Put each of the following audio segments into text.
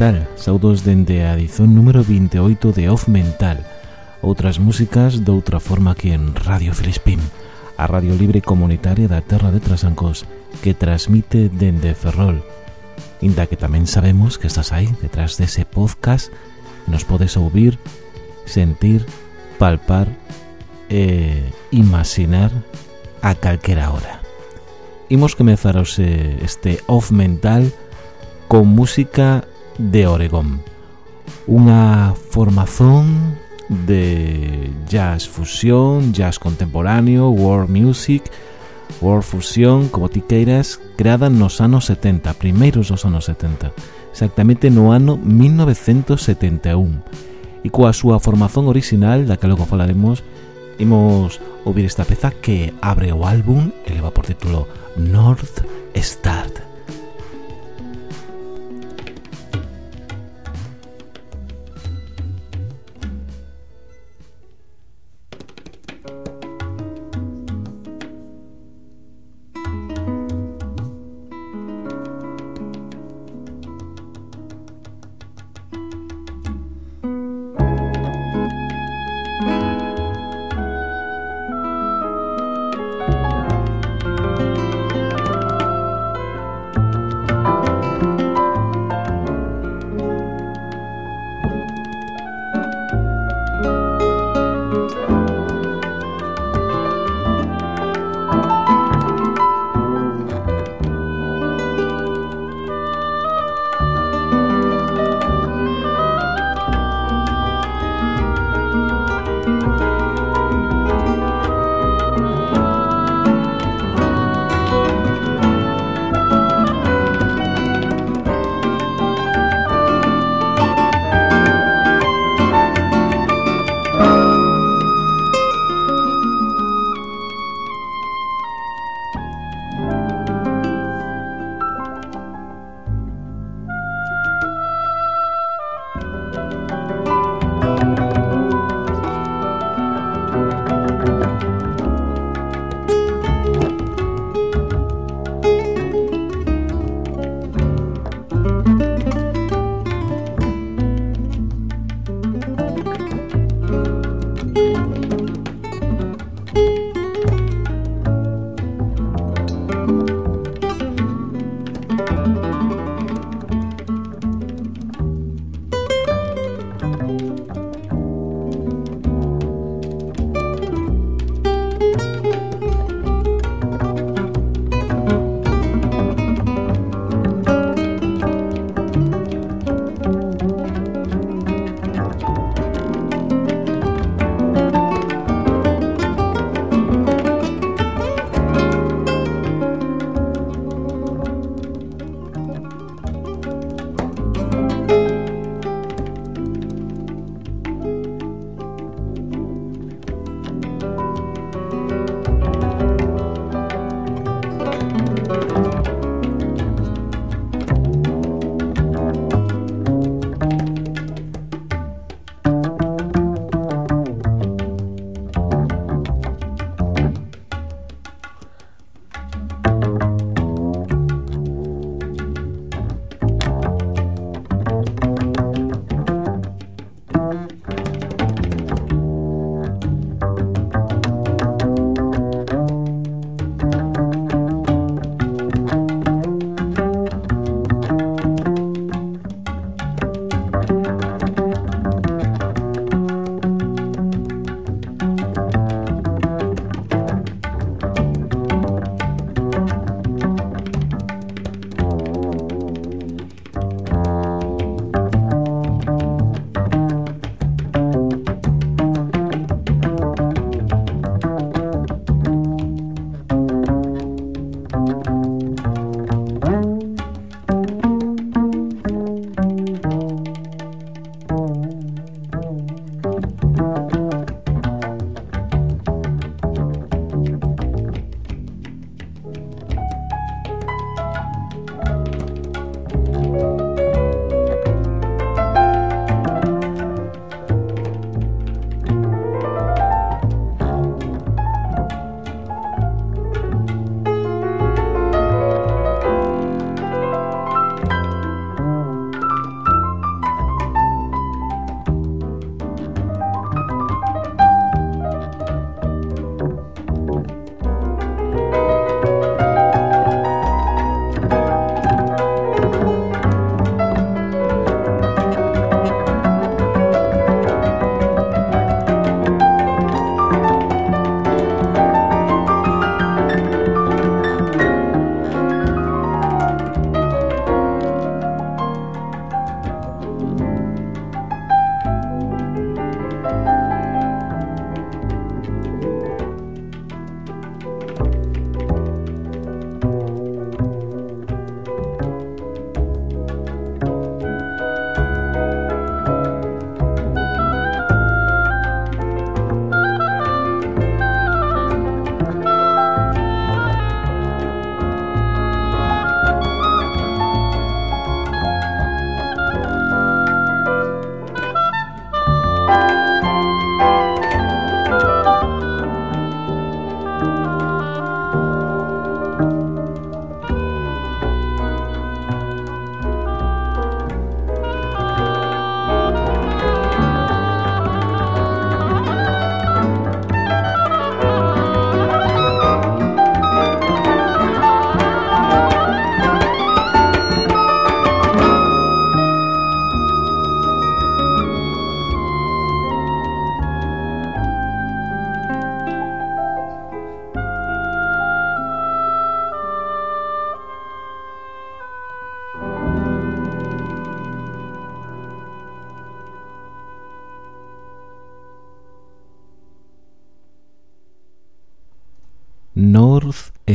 tal? saudos dende a edición número 28 de Off Mental. Outras músicas doutra forma que en Radio Filispín a radio libre comunitaria da Terra de Trasancos, que transmite dende Ferrol. Inda que tamén sabemos que estás aí detrás dese podcast, nos podes ouvir, sentir, palpar e imaginar a calquera hora. Imos comezar este Off Mental con música de Oregón. Unha formación de jazz fusión, jazz contemporáneo, world music, world fusión, como ti queiras, creada nos anos 70, primeiros dos anos 70, exactamente no ano 1971 e coa súa formación orixinal, da que logo falaremos, imos ouvir esta peza que abre o álbum e leva por título North Start.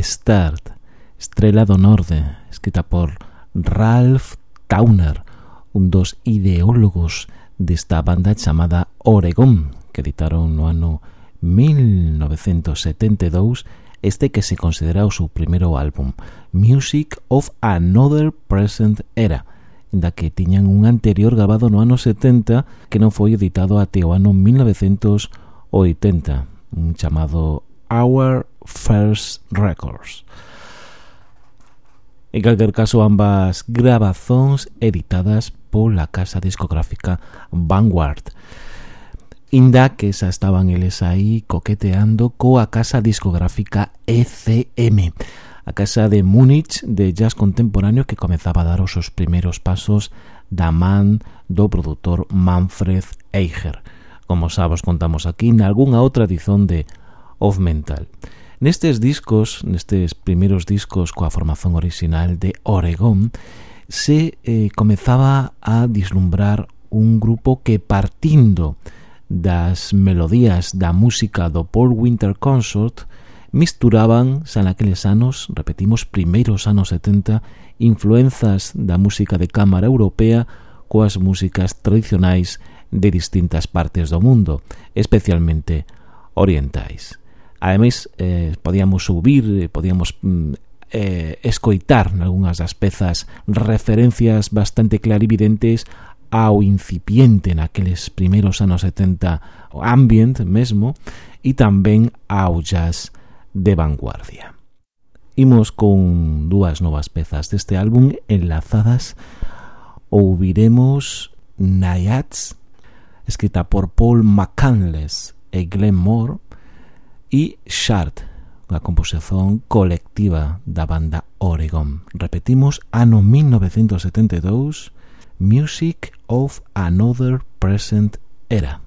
Start, Estrela do Norte, escrita por Ralph Towner, un dos ideólogos desta banda chamada Oregon, que editaron no ano 1972 este que se considera o seu primeiro álbum, Music of Another Present Era, da que tiñan un anterior grabado no ano 70 que non foi editado até o ano 1980, un chamado Our First Records. En calquer caso, ambas grabazóns editadas pola casa discográfica Vanguard. Inda que xa estaban eles aí coqueteando coa casa discográfica ECM, a casa de Múnich de jazz contemporáneo que comezaba a dar os seus primeiros pasos da man do produtor Manfred Eicher. Como xa vos contamos aquí, nalgúnha outra edición de Of Mental. Mental. Nestes discos, nestes primeiros discos coa formación orixinal de Oregón, se eh, comezaba a dislumbrar un grupo que partindo das melodías da música do Paul Winter Consort misturaban, xa naqueles anos, repetimos, primeiros anos 70, influenzas da música de cámara europea coas músicas tradicionais de distintas partes do mundo, especialmente orientais. Ademais, eh, podíamos subir, eh, podíamos mm, eh, escoitar nalgúnas das pezas referencias bastante clarividentes ao incipiente naqueles primeiros anos 70 o ambient mesmo e tamén ao jazz de vanguardia. Imos con dúas novas pezas deste álbum enlazadas ouviremos Nayats escrita por Paul McCandless e Glenn Moore e Shard, unha composición colectiva da banda Oregon. Repetimos, ano 1972, Music of Another Present Era.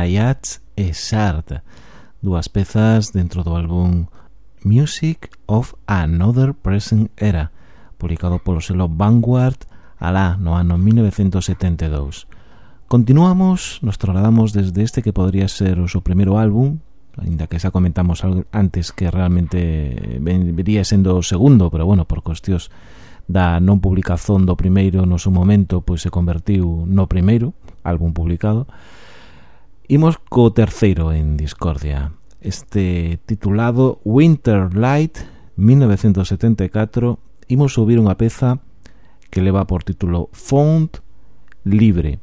Hayat e Shard, dúas pezas dentro do álbum Music of Another Present Era, publicado polo selo Vanguard alá no ano 1972. Continuamos, nos trasladamos desde este que podría ser o seu primeiro álbum, ainda que xa comentamos antes que realmente vería sendo o segundo, pero bueno, por cuestións da non publicación do primeiro no seu momento, pois se convertiu no primeiro álbum publicado, Imos co terceiro en Discordia, este titulado Winter Light 1974, imos subir unha peza que leva por título Font Libre.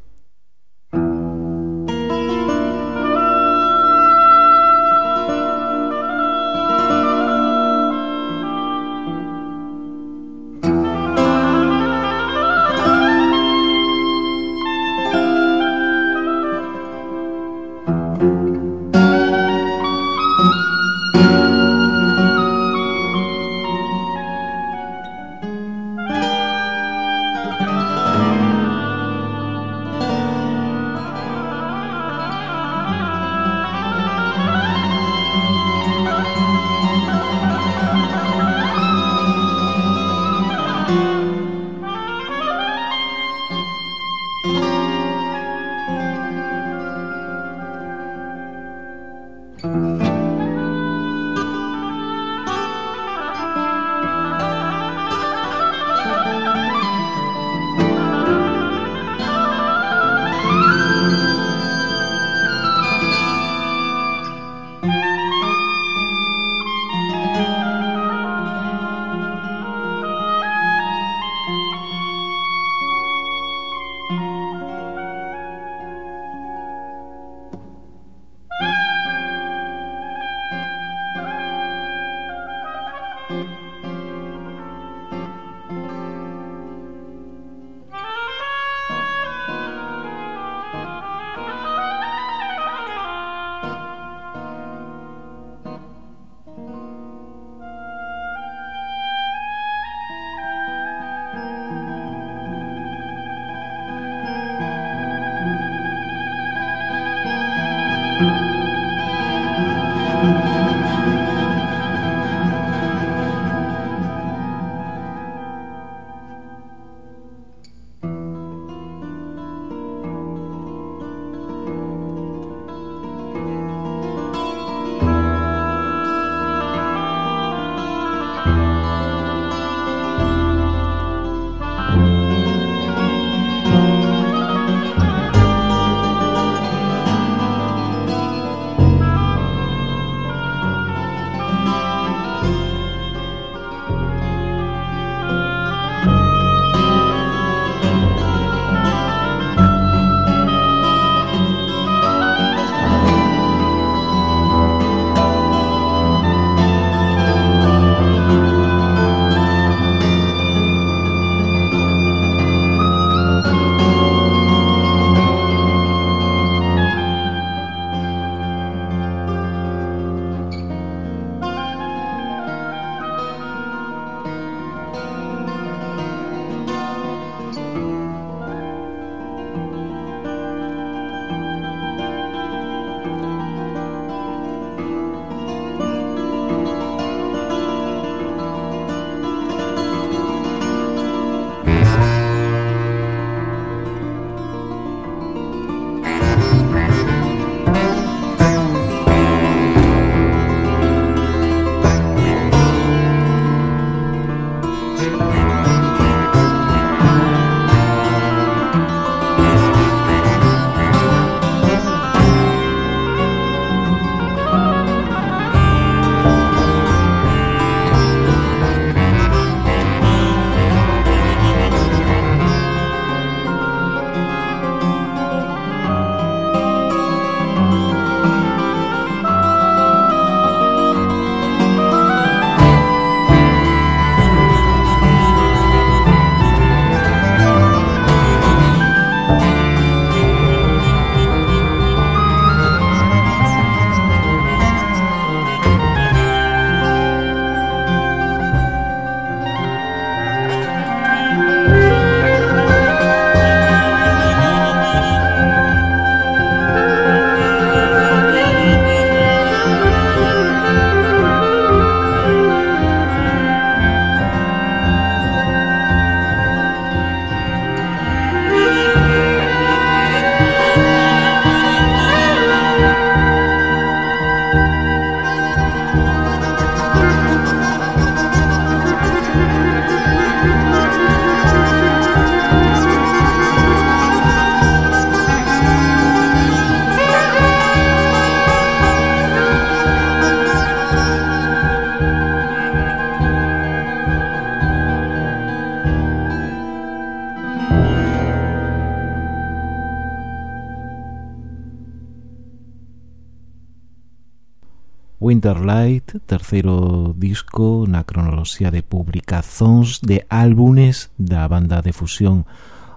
Light, terceiro disco na cronoloxía de publicazóns de álbumes da banda de fusión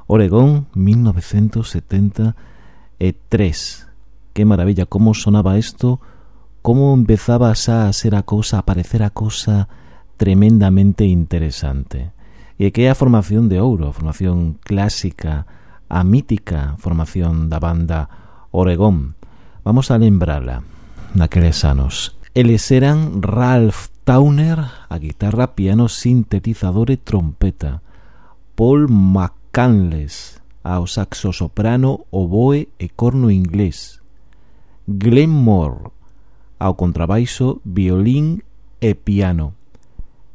Oregón 1973. Que maravilla como sonaba isto, como empezaba xa a ser a cousa, a parecer a cousa tremendamente interesante. E que é a formación de ouro, a formación clásica, a mítica formación da banda Oregón. Vamos a lembrala naqueles anos Eles eran Ralph Towner a guitarra, piano, sintetizador e trompeta, Paul McCandless ao saxo soprano, oboe e corno inglés, Glenn Moore ao contrabaixo, violín e piano,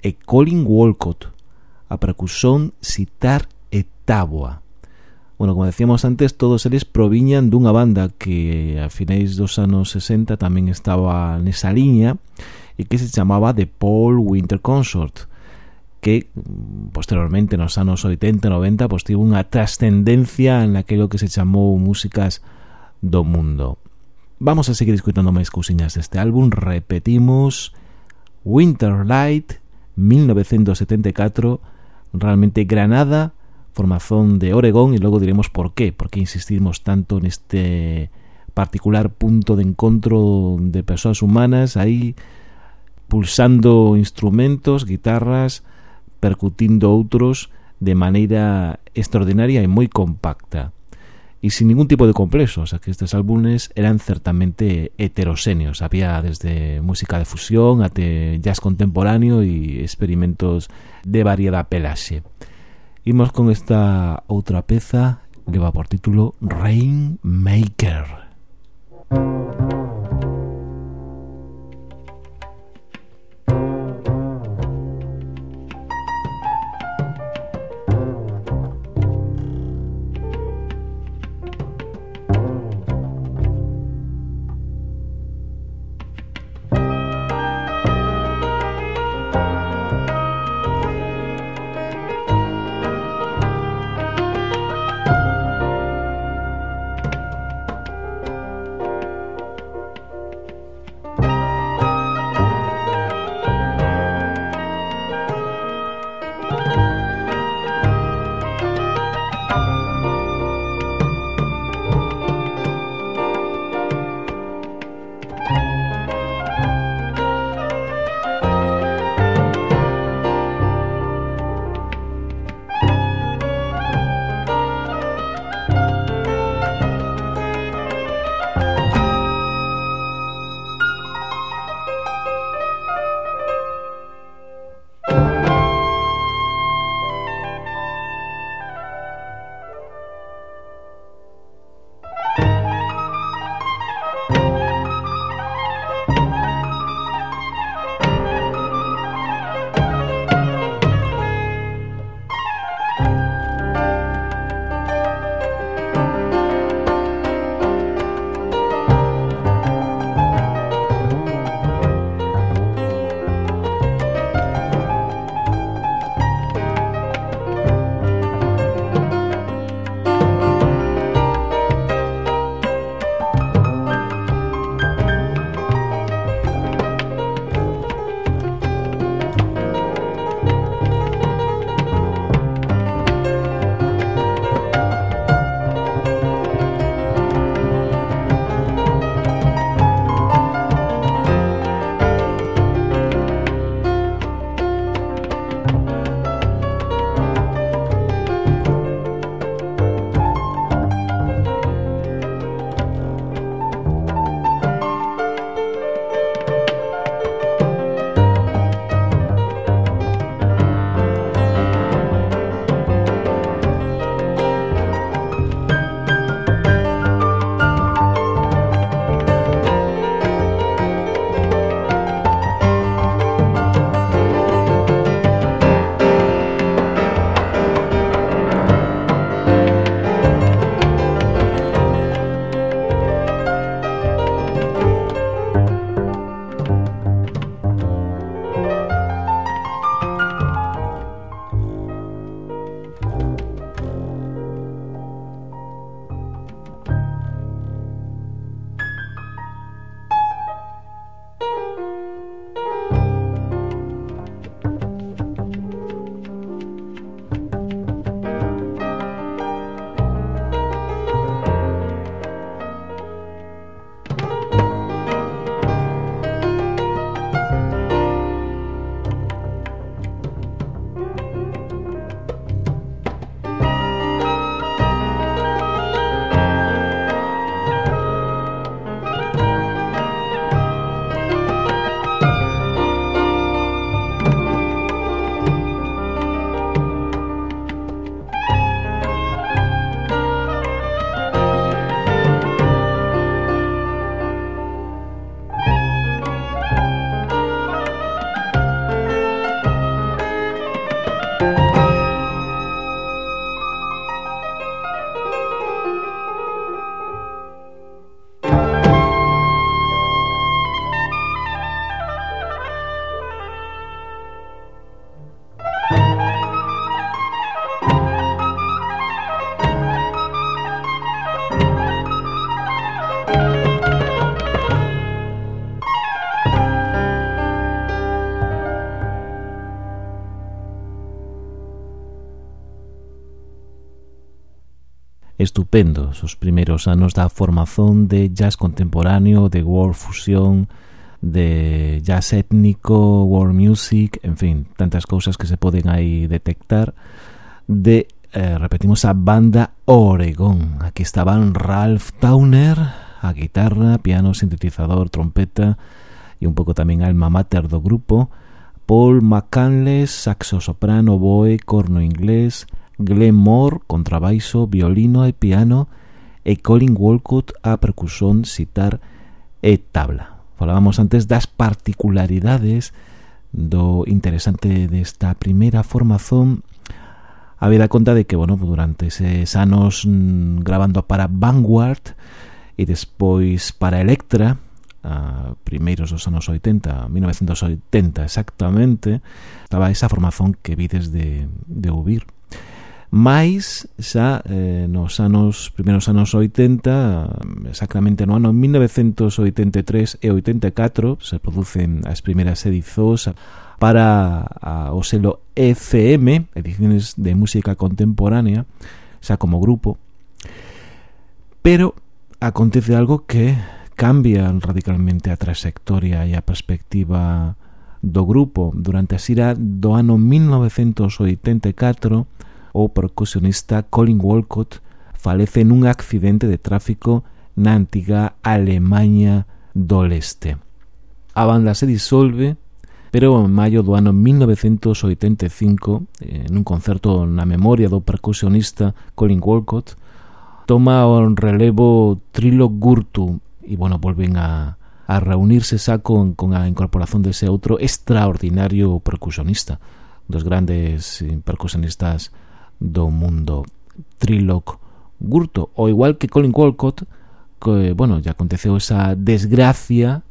e Colin Walcott a percusión, sitar e táboa. Bueno, como decíamos antes, todos eles proviñan dunha banda que a finais dos anos 60 tamén estaba nesa liña e que se chamaba The Paul Winter Consort que mm, posteriormente nos anos 80 e 90 pues, tivo unha trascendencia en aquilo que se chamou músicas do mundo. Vamos a seguir escutando máis cousiñas deste álbum. Repetimos Winter Light 1974 realmente Granada formación de Oregón e logo diremos por qué, por qué insistimos tanto neste particular punto de encontro de persoas humanas aí pulsando instrumentos, guitarras, percutindo outros de maneira extraordinaria e moi compacta e sin ningún tipo de complexo, o sea que estes álbumes eran certamente heteroséneos, había desde música de fusión até jazz contemporáneo e experimentos de variada pelaxe. Imos con esta outra peza leva por título Rainmaker. estupendos os primeiros anos da formación de jazz contemporáneo, de world fusión, de jazz étnico, world music, en fin, tantas cousas que se poden aí detectar. De, eh, repetimos, a banda Oregón. Aquí estaban Ralph Towner, a guitarra, piano, sintetizador, trompeta e un pouco tamén alma mater do grupo, Paul McCandless, saxo soprano, boe, corno inglés, Glenn Moore, contrabaixo, violino e piano, e Colin Walcott a percusión, sitar e tabla. Falábamos antes das particularidades do interesante desta primeira formación vida conta de que, bueno, durante eses anos mm, grabando para Vanguard e despois para Electra, a primeiros dos anos 80, 1980 exactamente, estaba esa formación que vides de, de ouvir mais xa eh, nos anos primeiros anos 80 exactamente no ano 1983 e 84 se producen as primeiras edizos para a, o selo ECM ediciones de música contemporánea xa como grupo. Pero acontece algo que cambia radicalmente a trayectoria e a perspectiva do grupo. Durante a xira do ano 1984 o percusionista Colin Walcott falece nun accidente de tráfico na antiga Alemanha do Leste. A banda se disolve, pero en maio do ano 1985, en un concerto na memoria do percusionista Colin Walcott, toma o relevo Trilo Gurtu e, bueno, volven a, a reunirse xa con, con a incorporación dese outro extraordinario percusionista, dos grandes eh, percusionistas do mundo Trilog Gurto, O igual que Colin Walcott, que, bueno, ya aconteceu esa desgracia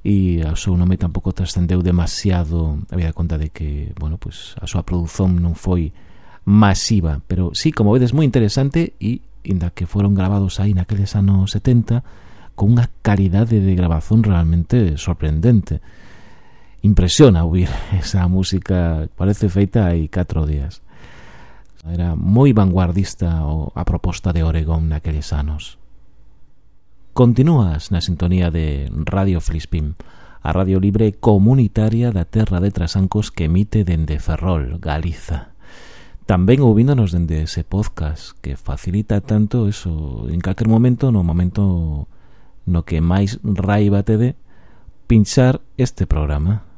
e o seu nome tampouco trascendeu demasiado a vida conta de que, bueno, pues, a súa produción non foi masiva, pero sí, como vedes, moi interesante e inda que foron grabados aí naqueles anos 70 con unha calidade de grabazón realmente sorprendente. Impresiona ouvir esa música parece feita hai 4 días. Era moi vanguardista a proposta de Oregón naqueles anos. Continúas na sintonía de Radio Flispim, a radio libre comunitaria da terra de Trasancos que emite dende Ferrol, Galiza. Tamén ouvindonos dende ese podcast que facilita tanto eso en calquer momento, no momento no que máis raiva te de pinchar este programa.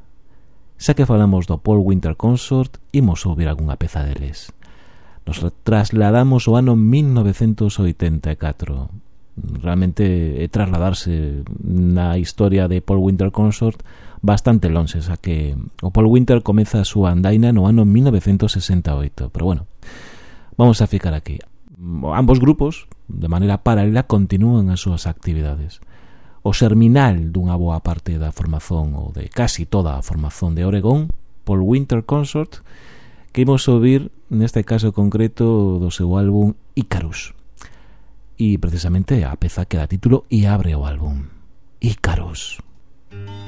Xa que falamos do Paul Winter Consort, imos ouvir algunha peza deles nos trasladamos ao ano 1984. Realmente é trasladarse na historia de Paul Winter Consort bastante longe, xa que o Paul Winter comeza a súa andaina no ano 1968. Pero bueno, vamos a ficar aquí. Ambos grupos, de maneira paralela, continúan as súas actividades. O serminal dunha boa parte da formación ou de casi toda a formación de Oregón, Paul Winter Consort, que imos ouvir neste caso concreto do seu álbum Icarus. e precisamente a peza que dá título e abre o álbum Icarus. Icarus.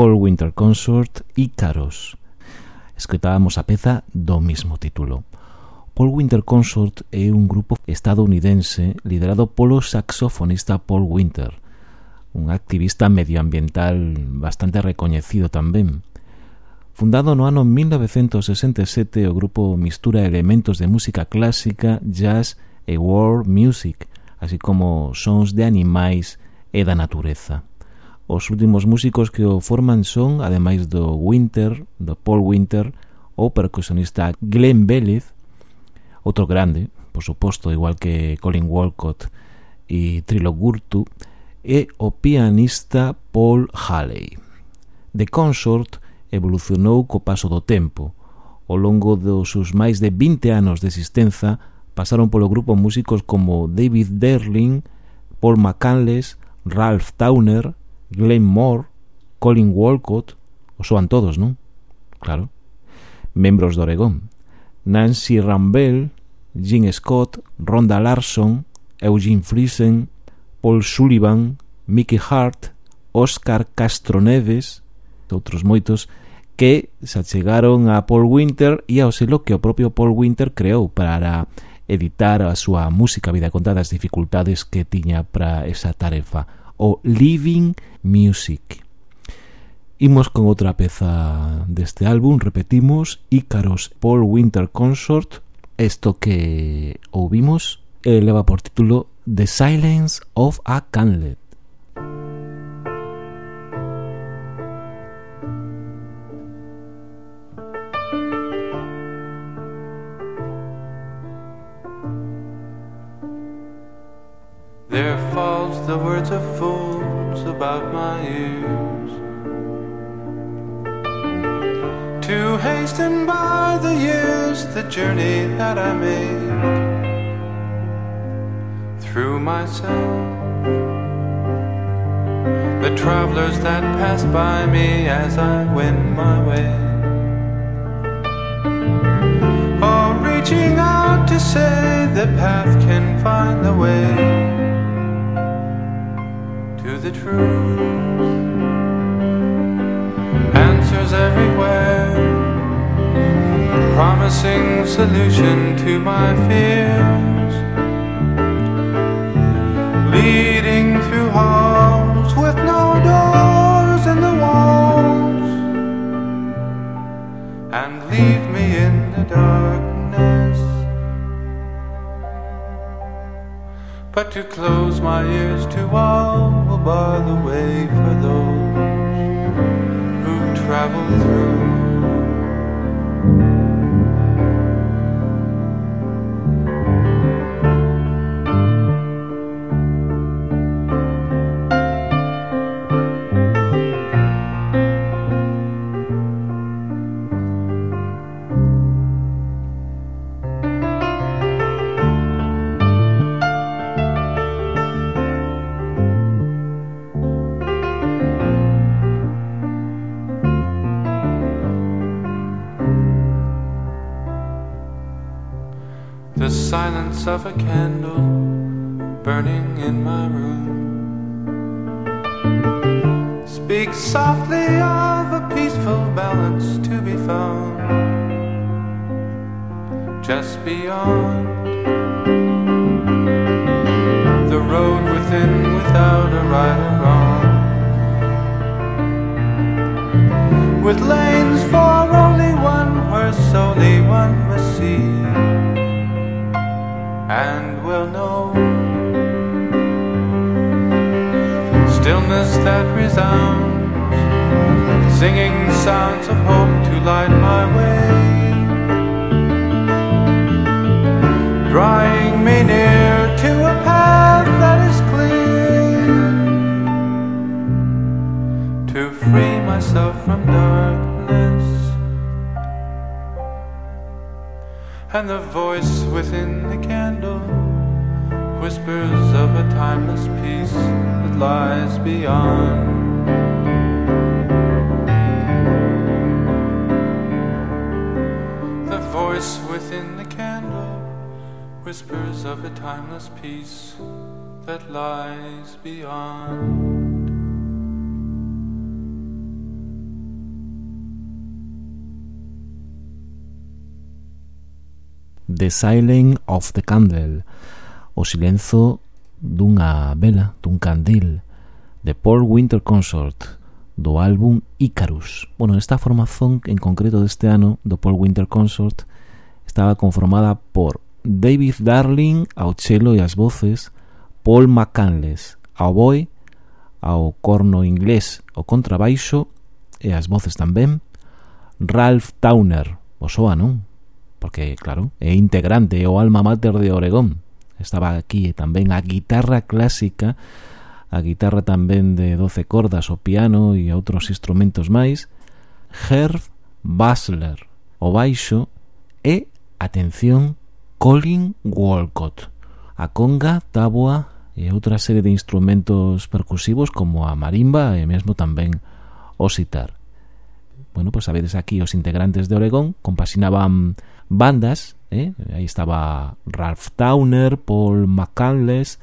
Paul Winter Consort Ícaros. Escoitábamos a peza do mismo título. Paul Winter Consort é un grupo estadounidense liderado polo saxofonista Paul Winter, un activista medioambiental bastante recoñecido tamén. Fundado no ano 1967, o grupo mistura elementos de música clásica, jazz e world music, así como sons de animais e da natureza. Os últimos músicos que o forman son, ademais do Winter, do Paul Winter, o percusionista Glenn Vélez, outro grande, por suposto, igual que Colin Walcott e Trilo Gurtu, e o pianista Paul Halley. The Consort evolucionou co paso do tempo. Ao longo dos seus máis de 20 anos de existenza, pasaron polo grupo músicos como David Derling, Paul McCandless, Ralph Towner, Glenn Moore, Colin Walcott, o soan todos, non? Claro. Membros do Oregón. Nancy Rambel, Jim Scott, Ronda Larson, Eugene Friesen, Paul Sullivan, Mickey Hart, Oscar Castroneves, outros moitos, que se achegaron a Paul Winter e ao selo que o propio Paul Winter creou para editar a súa música Vida contada as dificultades que tiña para esa tarefa. O Living Music. Imos con outra peza deste álbum, repetimos, Ícaros Paul Winter Consort, isto que ouvimos eleva por título The Silence of a Canlet. There the words of fools about my ears. To hasten by the years the journey that I made through myself. The travelers that pass by me as I wend my way. Reaching out to say the path can find the way Answers everywhere, promising solution to my fears. Leading through halls with no doors in the walls, and leave me in the darkness. But to close my ears to all will the way for those who travel through. To be found just beyond the road within without a right or wrong. With lanes for only one where solely one must see and will know stillness that resounds, singing sounds of hope to light my way, drawing me near to a path that is clear to free myself from darkness. And the voice within the candle whispers of a timeless peace that lies beyond. voice within the candle whispers of a timeless peace that lies beyond. The Silence of the Candle, o silenzo dunha vela, dun candil, de Paul Winter Consort, do álbum Icarus. Bueno, esta formación en concreto deste ano do Paul Winter Consort estaba conformada por David Darling ao chelo e as voces, Paul McCandless ao boi, ao corno inglés o contrabaixo e as voces tamén, Ralph Towner, o soa, non? Porque, claro, é integrante, é o alma mater de Oregón. Estaba aquí e tamén a guitarra clásica, a guitarra tamén de 12 cordas, o piano e outros instrumentos máis, Herb Basler, o baixo, e Atención, Colin Walcott, a conga, táboa e outra serie de instrumentos percusivos como a marimba e mesmo tamén o sitar. Bueno, pois pues, sabedes aquí os integrantes de Oregón compasinaban bandas, eh? aí estaba Ralph Towner, Paul McCandless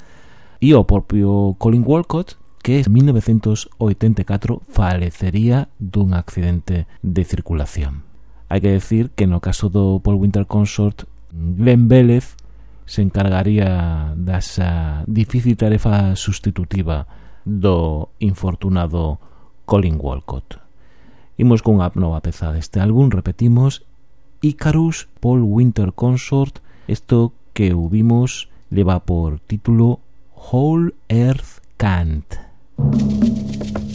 e o propio Colin Walcott, que en 1984 falecería dun accidente de circulación. Hai que decir que no caso do Paul Winter Consort, Glenn Vélez se encargaría dasa difícil tarefa sustitutiva do infortunado Colin Walcott. Imos cunha nova peza deste álbum, repetimos, Icarus Paul Winter Consort, isto que o vimos leva por título Whole Earth Cant. Thank you.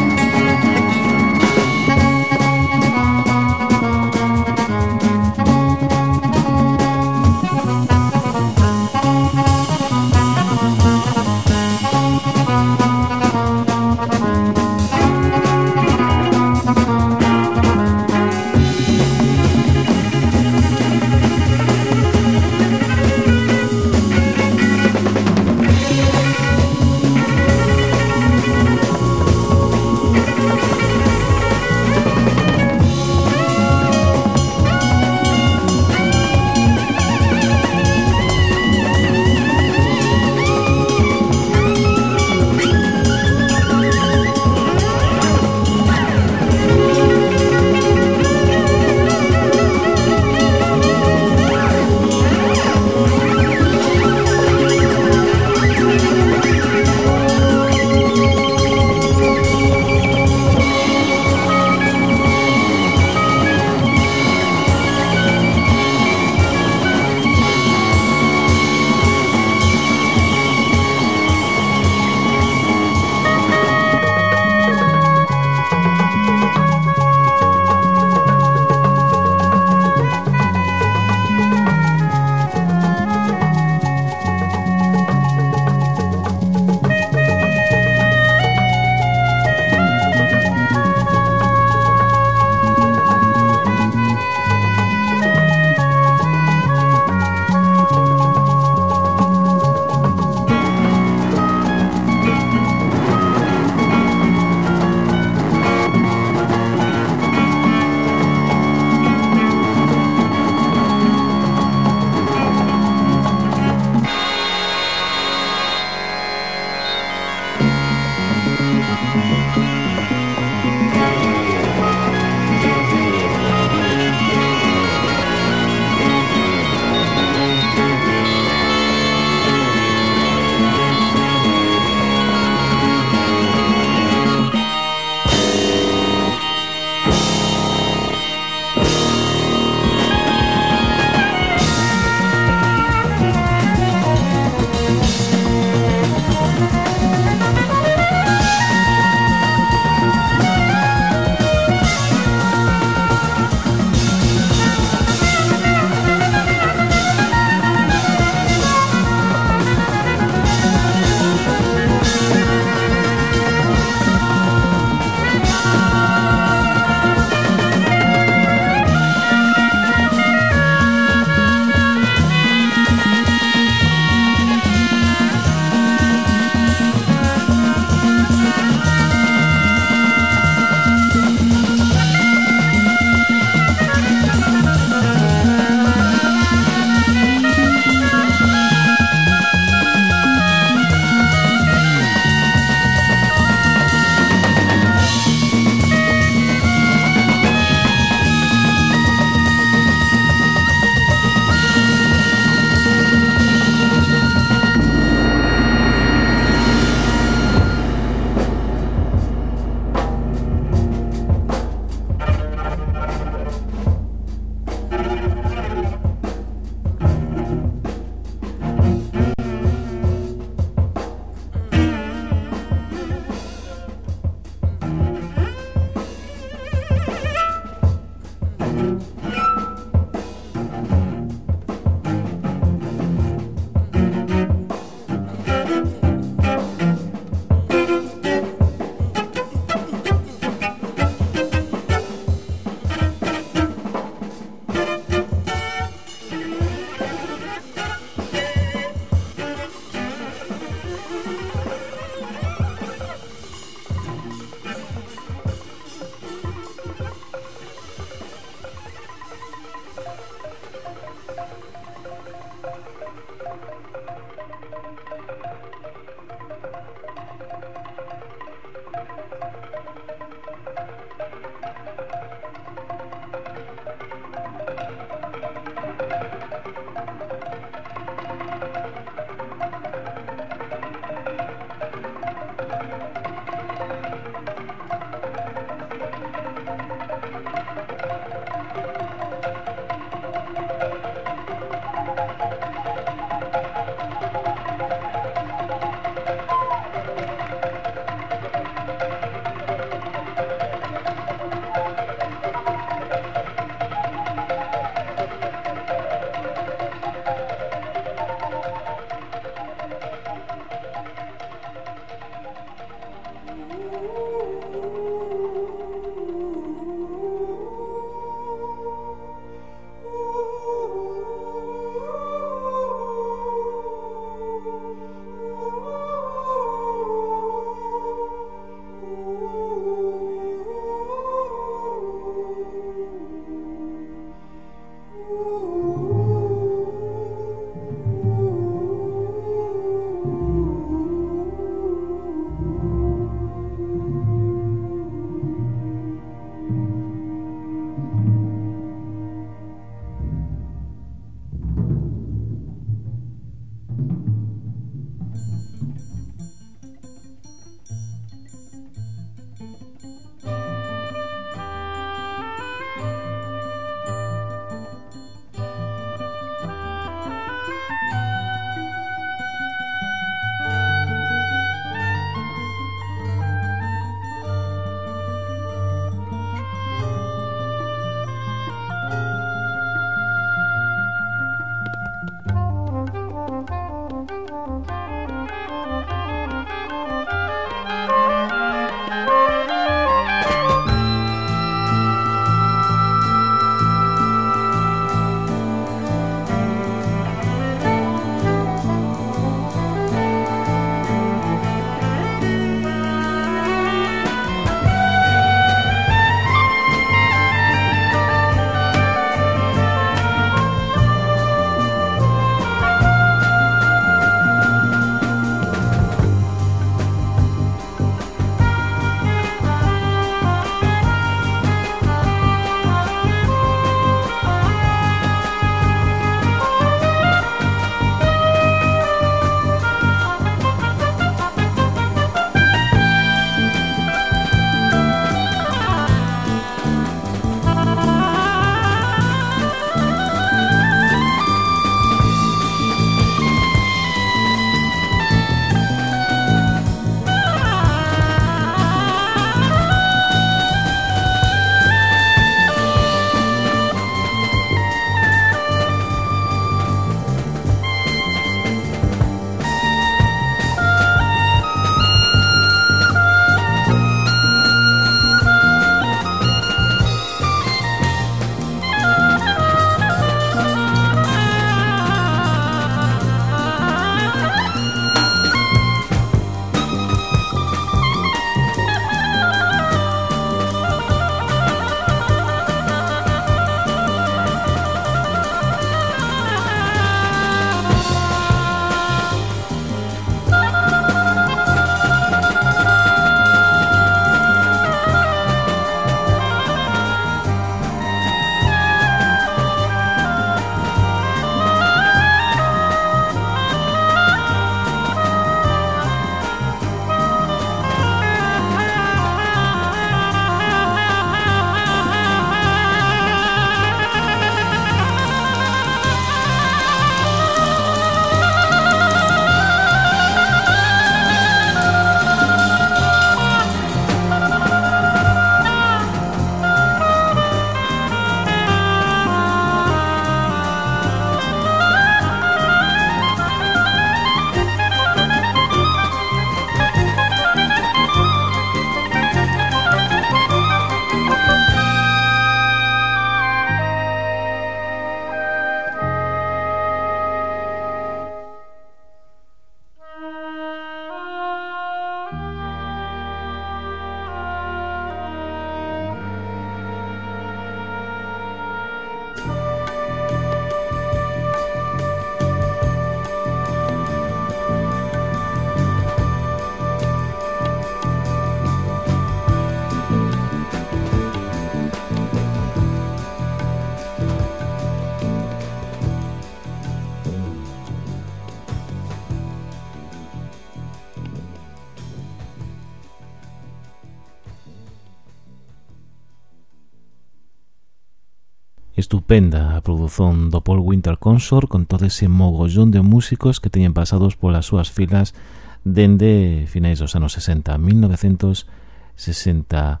estupenda a produción do Paul Winter Consort con todo ese mogollón de músicos que teñen pasados polas súas filas dende finais dos anos 60, 1968.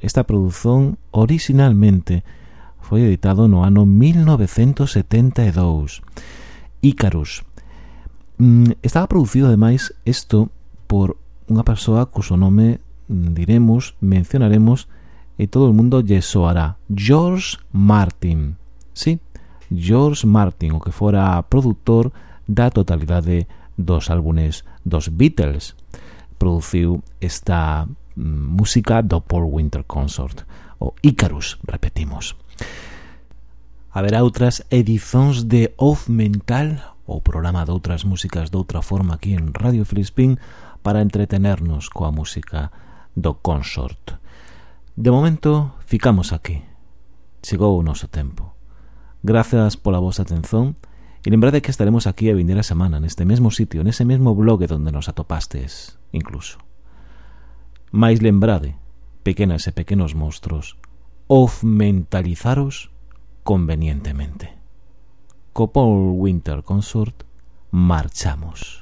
Esta produción originalmente foi editado no ano 1972. Ícarus. Mm, estaba producido, ademais, isto por unha persoa cuso nome diremos, mencionaremos, e todo o mundo yesoará. George Martin, sí, George Martin, o que fora produtor da totalidade dos álbumes dos Beatles. Produciu esta mm, música do Paul Winter Consort, o Icarus, repetimos. Haberá outras edicións de Off Mental, o programa de outras músicas de outra forma aquí en Radio Filispín, para entretenernos coa música do Consort. De momento, ficamos aquí. Chegou o noso tempo. Grazas pola vosa atención e lembrade que estaremos aquí a vindeira semana neste mesmo sitio, nese mesmo blog donde nos atopastes, incluso. Mais lembrade, pequenas e pequenos monstruos, of mentalizaros convenientemente. Co Paul Winter Consort marchamos.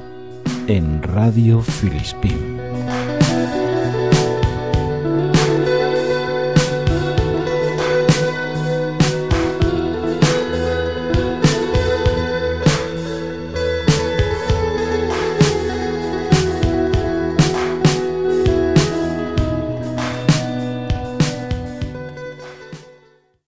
En Radio Filispín.